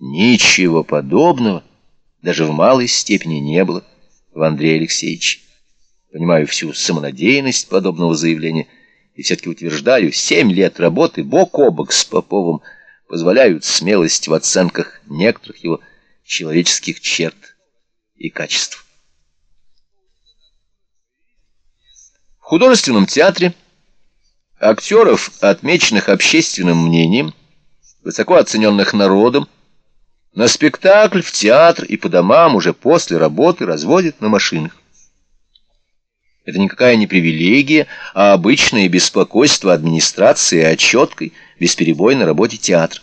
Ничего подобного даже в малой степени не было в Андрея Алексеевиче. Понимаю всю самонадеянность подобного заявления и все-таки утверждаю, семь лет работы бок о бок с Поповым позволяют смелость в оценках некоторых его человеческих черт и качеств. В художественном театре актеров, отмеченных общественным мнением, высоко оцененных народом, на спектакль, в театр и по домам уже после работы разводят на машинах. Это никакая не привилегия, а обычное беспокойство администрации о четкой, бесперебойной работе театра.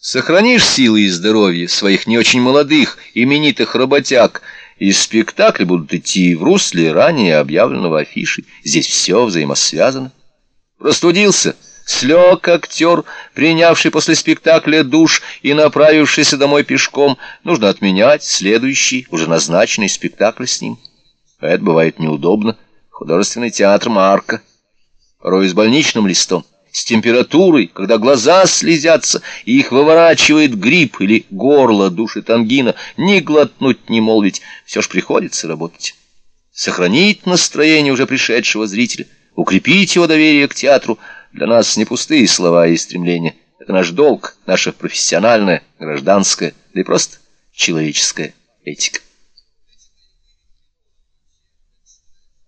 Сохранишь силы и здоровье своих не очень молодых, именитых работяг, и спектакли будут идти в русле ранее объявленного афиши. Здесь все взаимосвязано. Простудился, слег актер, принявший после спектакля душ и направившийся домой пешком. Нужно отменять следующий, уже назначенный спектакль с ним. А это бывает неудобно. Художественный театр Марка. Порой с больничным листом с температурой, когда глаза слезятся, и их выворачивает грипп или горло душит ангина, ни глотнуть, ни молвить, все ж приходится работать. Сохранить настроение уже пришедшего зрителя, укрепить его доверие к театру для нас не пустые слова и стремления. Это наш долг, наша профессиональная, гражданская, да и просто человеческая этика.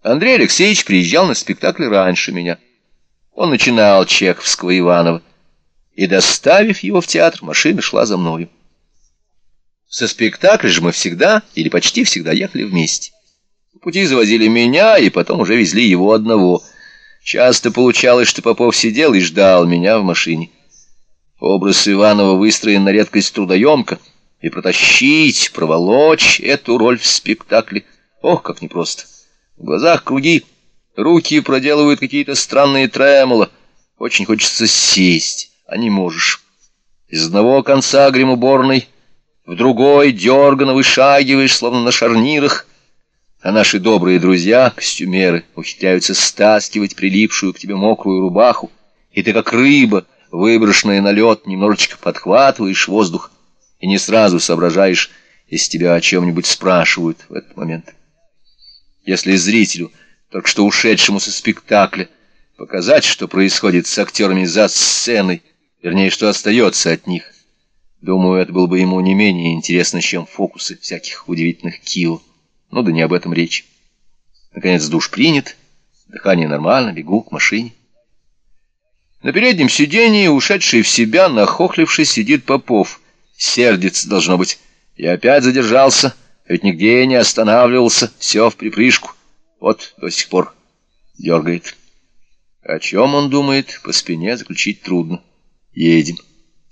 Андрей Алексеевич приезжал на спектакль раньше меня. Он начинал Чеховского Иванова, и, доставив его в театр, машина шла за мною. Со спектакля же мы всегда, или почти всегда, ехали вместе. По пути завозили меня, и потом уже везли его одного. Часто получалось, что Попов сидел и ждал меня в машине. Образ Иванова выстроен на редкость трудоемко, и протащить, проволочь эту роль в спектакле, ох, как непросто. В глазах круги Руки проделывают какие-то странные тремоло. Очень хочется сесть, а не можешь. Из одного конца гримуборной в другой дерганно вышагиваешь, словно на шарнирах, а наши добрые друзья, костюмеры, ухитряются стаскивать прилипшую к тебе мокрую рубаху, и ты, как рыба, выброшенная на лед, немножечко подхватываешь воздух и не сразу соображаешь, если тебя о чем-нибудь спрашивают в этот момент. Если зрителю только что ушедшему со спектакля, показать, что происходит с актерами за сценой, вернее, что остается от них. Думаю, это было бы ему не менее интересно, чем фокусы всяких удивительных кио. Ну да не об этом речь. Наконец душ принят, дыхание нормально, бегу к машине. На переднем сидении, ушедший в себя, нахохлившись, сидит Попов. Сердится, должно быть. Я опять задержался, ведь нигде не останавливался, все в припрыжку. Вот до сих пор дергает. О чем он думает, по спине заключить трудно. Едем.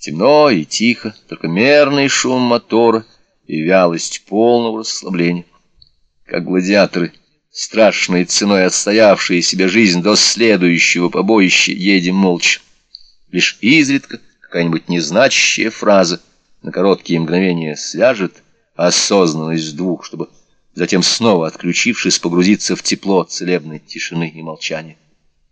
Темно и тихо, только мерный шум мотора и вялость полного расслабления. Как гладиаторы, страшной ценой отстоявшие себе жизнь до следующего побоища, едем молча. Лишь изредка какая-нибудь незначащая фраза на короткие мгновения свяжет осознанность двух, чтобы затем снова, отключившись, погрузиться в тепло целебной тишины и молчания.